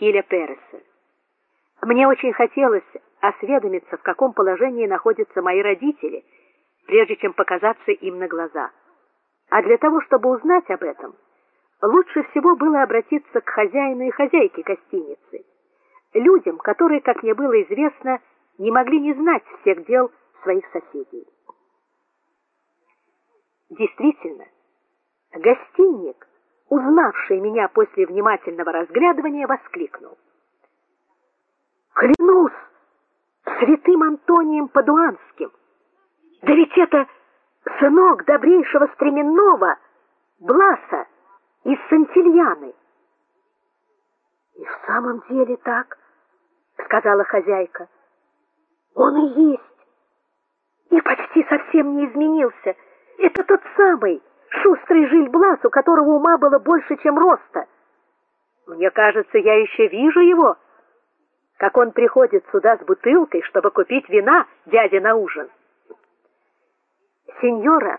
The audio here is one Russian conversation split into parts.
Хиля Переса. Мне очень хотелось осведомиться, в каком положении находятся мои родители, прежде чем показаться им на глаза. А для того, чтобы узнать об этом, лучше всего было обратиться к хозяину и хозяйке гостиницы, людям, которые, как мне было известно, не могли не знать всех дел своих соседей. Действительно, гостиник, узнавший меня после внимательного разглядывания, воскликнул: "Клянусь святым Антонием Падуанским! Да ведь это сынок добрейшего стременного Бласа из Сантильяны!" "И в самом деле так", сказала хозяйка. "Он и есть. И почти совсем не изменился. Это тот самый шустрый Жильблас, у которого ума было больше, чем роста. Мне кажется, я еще вижу его, как он приходит сюда с бутылкой, чтобы купить вина дяде на ужин. Сеньора,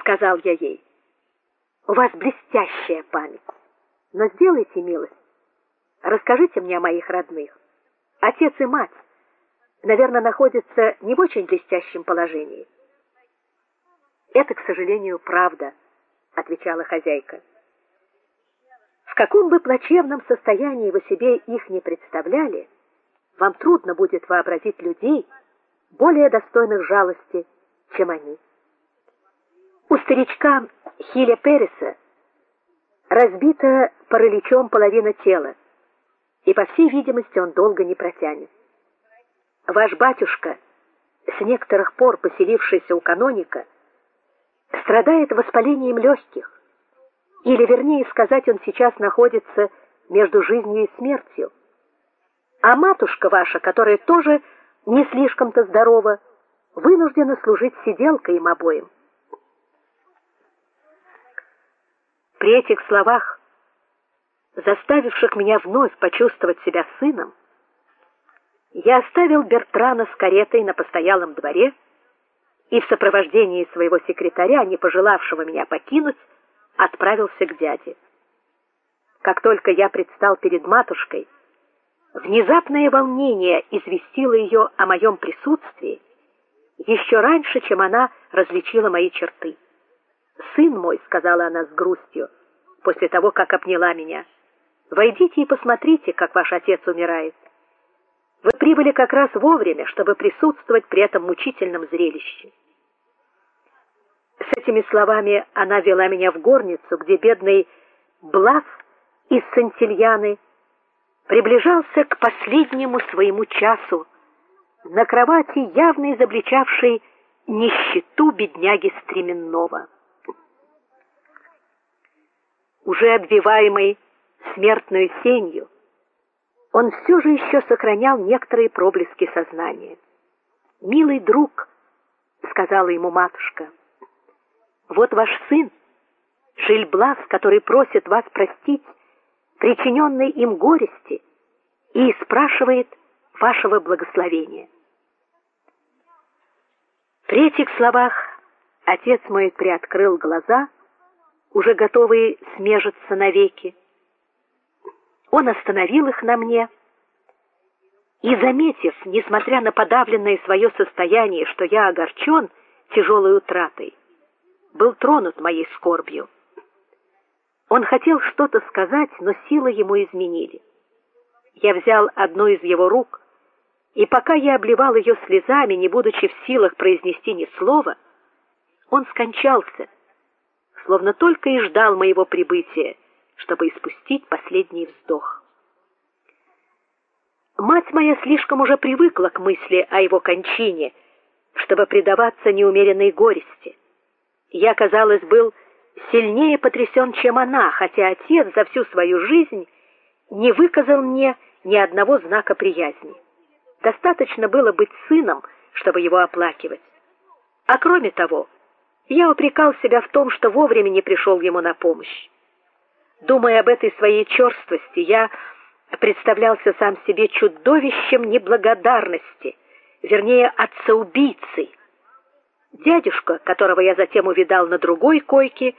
сказал я ей. У вас блестящая память. Но сделайте милость. Расскажите мне о моих родных. Отец и мать, наверное, находятся не в очень блестящем положении. Это, к сожалению, правда, отвечала хозяйка. В каком бы плачевном состоянии вы себе их не представляли, вам трудно будет вообразить людей более достойных жалости, чем они. У старичка Хиля Переса разбита параличом половина тела, и по всей видимости он долго не протянет. Ваш батюшка, с некоторых пор поселившийся у каноника, страдает воспалением легких. Или вернее сказать, он сейчас находится между жизнью и смертью. А матушка ваша, которая тоже не слишком-то здорова, вынуждена служить сиделкой им обоим. При этих словах, заставивших меня вновь почувствовать себя сыном, я оставил Бертрана с каретой на постоялом дворе и в сопровождении своего секретаря, не пожелавшего меня покинуть, отправился к дяде. Как только я предстал перед матушкой, внезапное волнение известило ее о моем присутствии еще раньше, чем она различила мои черты. "Сын мой", сказала она с грустью, после того, как обняла меня. "Войдите и посмотрите, как ваш отец умирает. Вы прибыли как раз вовремя, чтобы присутствовать при этом мучительном зрелище". С этими словами она вела меня в горницу, где бедный Блас из Сантильяны приближался к последнему своему часу на кровати, явно изобличавшей нищету бедняги Стременного. Уже обвиваемый смертной сенью, он все же еще сохранял некоторые проблески сознания. "Милый друг", сказала ему матушка. Вот ваш сын, Жильблас, который просит вас простить причиненные им горести и спрашивает вашего благословения. При этих словах отец мой приоткрыл глаза, уже готовые смежиться навеки. Он остановил их на мне и, заметив, несмотря на подавленное свое состояние, что я огорчен тяжелой утратой, был тронут моей скорбью. Он хотел что-то сказать, но силы ему изменили. Я взял одну из его рук, и пока я обливал ее слезами, не будучи в силах произнести ни слова, он скончался, словно только и ждал моего прибытия, чтобы испустить последний вздох. Мать моя слишком уже привыкла к мысли о его кончине, чтобы предаваться неумеренной горести. Я, казалось, был сильнее потрясен, чем она, хотя отец за всю свою жизнь не выказал мне ни одного знака приязни. Достаточно было быть сыном, чтобы его оплакивать. А кроме того, я упрекал себя в том, что вовремя не пришел ему на помощь. Думая об этой своей черствости, я представлялся сам себе чудовищем неблагодарности, вернее, отца-убийцей Дядюшка, которого я затем увидал на другой койке,